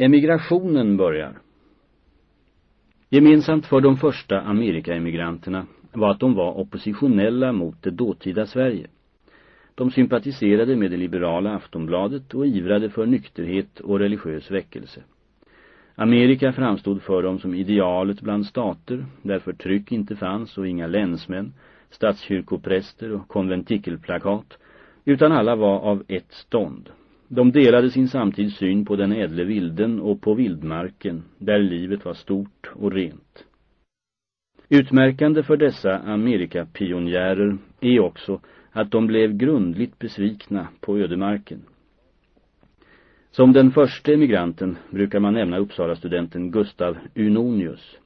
Emigrationen börjar. Gemensamt för de första Amerikaemigranterna var att de var oppositionella mot det dåtida Sverige. De sympatiserade med det liberala Aftonbladet och ivrade för nykterhet och religiös väckelse. Amerika framstod för dem som idealet bland stater, där förtryck inte fanns och inga länsmän, statskyrkopräster och konventikelplakat, utan alla var av ett stånd. De delade sin samtids syn på den ädle vilden och på vildmarken, där livet var stort och rent. Utmärkande för dessa Amerikapionjärer är också att de blev grundligt besvikna på ödemarken. Som den första emigranten brukar man nämna Uppsala-studenten Gustav Unonius.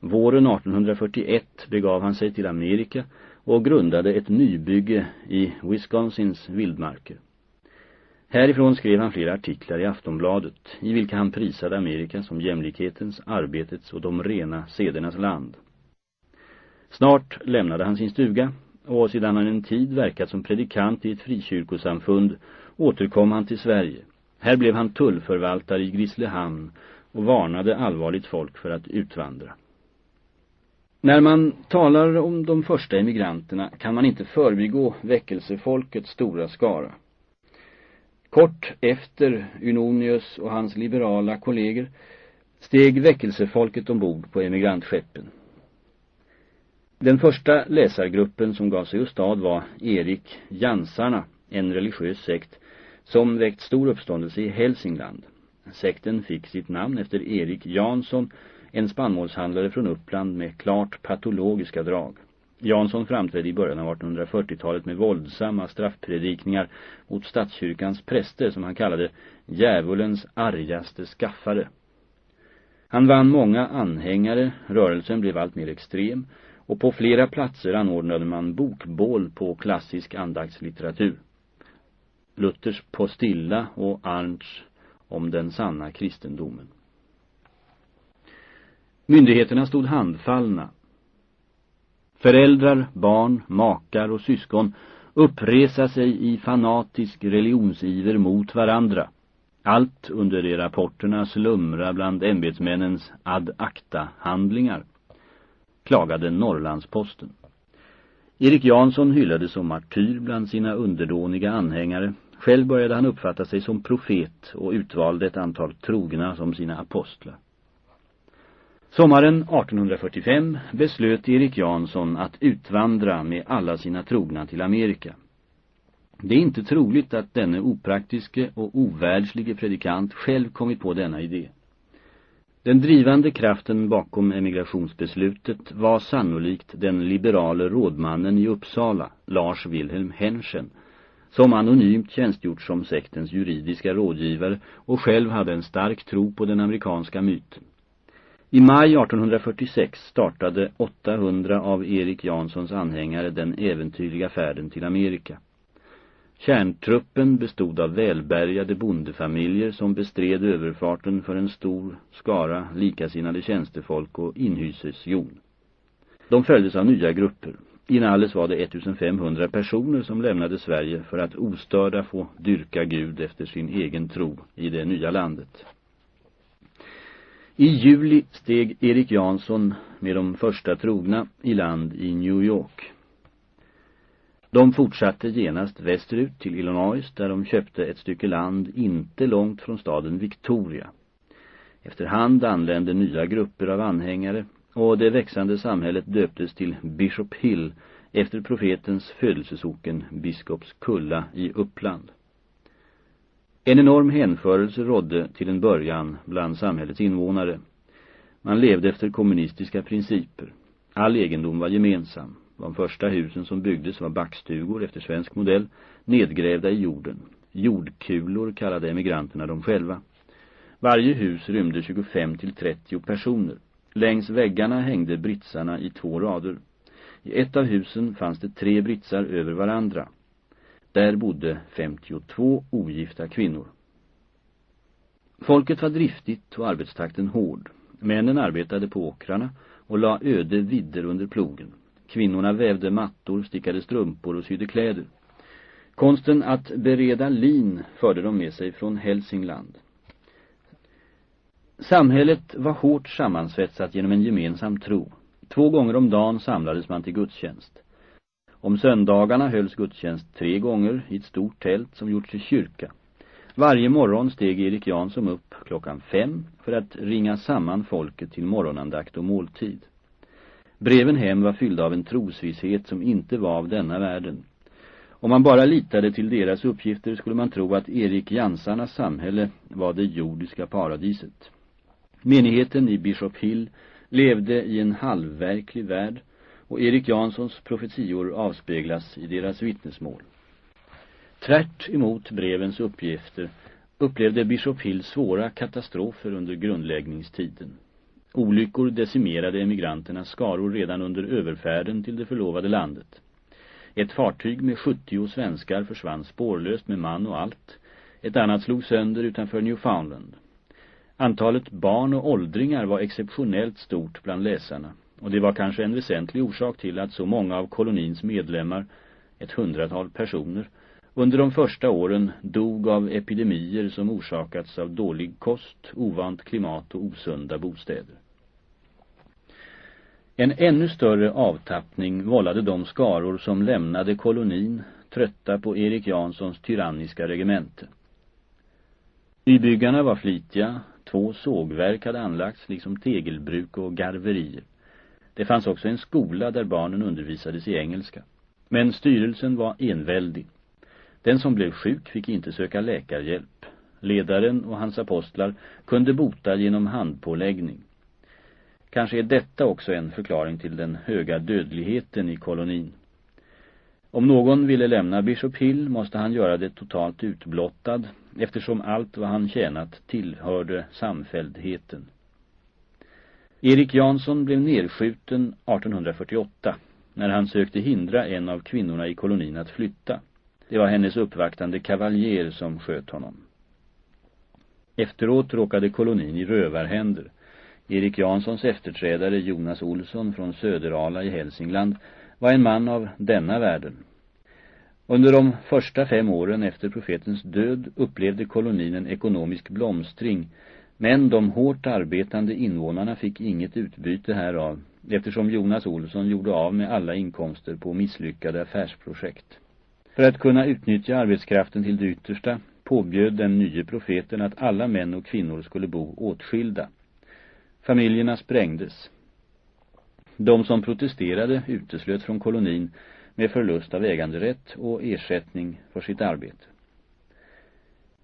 Våren 1841 begav han sig till Amerika och grundade ett nybygge i Wisconsins vildmarker. Härifrån skrev han flera artiklar i Aftonbladet i vilka han prisade Amerika som jämlikhetens, arbetets och de rena sedernas land. Snart lämnade han sin stuga och sedan han en tid verkat som predikant i ett frikyrkosamfund återkom han till Sverige. Här blev han tullförvaltare i Grisslehamn och varnade allvarligt folk för att utvandra. När man talar om de första emigranterna kan man inte förbigå väckelsefolkets stora skara. Kort efter Unonius och hans liberala kolleger steg väckelsefolket ombord på emigrantskeppen. Den första läsargruppen som gav sig åstad var Erik Jansarna, en religiös sekt som väckt stor uppståndelse i Hälsingland. Sekten fick sitt namn efter Erik Jansson, en spannmålshandlare från Uppland med klart patologiska drag. Jansson framträdde i början av 1840-talet med våldsamma straffpredikningar mot statskyrkans präster som han kallade djävulens argaste skaffare. Han vann många anhängare, rörelsen blev allt mer extrem och på flera platser anordnade man bokbål på klassisk andaktslitteratur. Luthers Postilla och Arnts om den sanna kristendomen. Myndigheterna stod handfallna. Föräldrar, barn, makar och syskon uppresa sig i fanatisk religionsiver mot varandra. Allt under de rapporterna slumra bland ämbetsmännens ad acta-handlingar, klagade Norrlandsposten. Erik Jansson hyllades som martyr bland sina underdåniga anhängare. Själv började han uppfatta sig som profet och utvalde ett antal trogna som sina apostlar. Sommaren 1845 beslöt Erik Jansson att utvandra med alla sina trogna till Amerika. Det är inte troligt att denne opraktiske och ovärldslige predikant själv kommit på denna idé. Den drivande kraften bakom emigrationsbeslutet var sannolikt den liberale rådmannen i Uppsala, Lars Wilhelm Henschen, som anonymt tjänstgjort som sektens juridiska rådgivare och själv hade en stark tro på den amerikanska myten. I maj 1846 startade 800 av Erik Janssons anhängare den äventyrliga färden till Amerika. Kärntruppen bestod av välbärgade bondefamiljer som bestred överfarten för en stor skara likasinnade tjänstefolk och inhysesjon. De följdes av nya grupper. Inalles var det 1500 personer som lämnade Sverige för att ostörda få dyrka Gud efter sin egen tro i det nya landet. I juli steg Erik Jansson med de första trogna i land i New York. De fortsatte genast västerut till Illinois där de köpte ett stycke land inte långt från staden Victoria. Efterhand anlände nya grupper av anhängare och det växande samhället döptes till Bishop Hill efter profetens födelsesoken Biskopskulla i Uppland. En enorm hänförelse rådde till en början bland samhällets invånare. Man levde efter kommunistiska principer. All egendom var gemensam. De första husen som byggdes var backstugor efter svensk modell, nedgrävda i jorden. Jordkulor kallade emigranterna dem själva. Varje hus rymde 25 till 30 personer. Längs väggarna hängde britsarna i två rader. I ett av husen fanns det tre britsar över varandra. Där bodde 52 ogifta kvinnor. Folket var driftigt och arbetstakten hård. Männen arbetade på åkrarna och la öde vidder under plogen. Kvinnorna vävde mattor, stickade strumpor och sydde kläder. Konsten att bereda lin förde de med sig från Hälsingland. Samhället var hårt sammansvetsat genom en gemensam tro. Två gånger om dagen samlades man till gudstjänst. Om söndagarna hölls gudstjänst tre gånger i ett stort tält som gjorts till kyrka. Varje morgon steg Erik Jansson upp klockan fem för att ringa samman folket till morgonandakt och måltid. Breven hem var fyllda av en trosvisshet som inte var av denna världen. Om man bara litade till deras uppgifter skulle man tro att Erik Jansarnas samhälle var det jordiska paradiset. Menigheten i Bishop Hill levde i en halvverklig värld och Erik Janssons profetior avspeglas i deras vittnesmål. Tvärt emot brevens uppgifter upplevde Bishop Hill svåra katastrofer under grundläggningstiden. Olyckor decimerade emigranternas skaror redan under överfärden till det förlovade landet. Ett fartyg med 70 svenskar försvann spårlöst med man och allt. Ett annat slog sönder utanför Newfoundland. Antalet barn och åldringar var exceptionellt stort bland läsarna och det var kanske en väsentlig orsak till att så många av kolonins medlemmar, ett hundratal personer, under de första åren dog av epidemier som orsakats av dålig kost, ovant klimat och osunda bostäder. En ännu större avtappning vållade de skaror som lämnade kolonin trötta på Erik Janssons tyranniska regemente. Nybyggarna var flitiga, två sågverk hade anlagts liksom tegelbruk och garverier. Det fanns också en skola där barnen undervisades i engelska. Men styrelsen var enväldig. Den som blev sjuk fick inte söka läkarhjälp. Ledaren och hans apostlar kunde bota genom handpåläggning. Kanske är detta också en förklaring till den höga dödligheten i kolonin. Om någon ville lämna Bishop Hill måste han göra det totalt utblottad eftersom allt vad han tjänat tillhörde samfälldheten. Erik Jansson blev nedskjuten 1848 när han sökte hindra en av kvinnorna i kolonin att flytta. Det var hennes uppvaktande kavaljer som sköt honom. Efteråt råkade kolonin i rövarhänder. Erik Janssons efterträdare Jonas Olsson från Söderala i Hälsingland var en man av denna världen. Under de första fem åren efter profetens död upplevde kolonin en ekonomisk blomstring men de hårt arbetande invånarna fick inget utbyte härav eftersom Jonas Olsson gjorde av med alla inkomster på misslyckade affärsprojekt. För att kunna utnyttja arbetskraften till det yttersta påbjöd den nye profeten att alla män och kvinnor skulle bo åtskilda. Familjerna sprängdes. De som protesterade uteslöt från kolonin med förlust av äganderätt och ersättning för sitt arbete.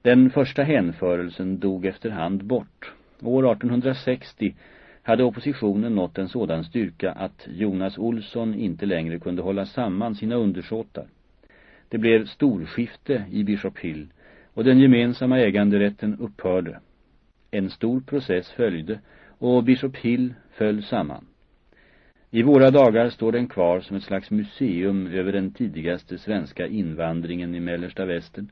Den första hänförelsen dog efterhand bort. År 1860 hade oppositionen nått en sådan styrka att Jonas Olsson inte längre kunde hålla samman sina undersåtar. Det blev storskifte i Bishop Hill och den gemensamma äganderätten upphörde. En stor process följde och Bishop Hill föll samman. I våra dagar står den kvar som ett slags museum över den tidigaste svenska invandringen i mellersta västern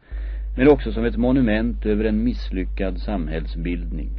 men också som ett monument över en misslyckad samhällsbildning.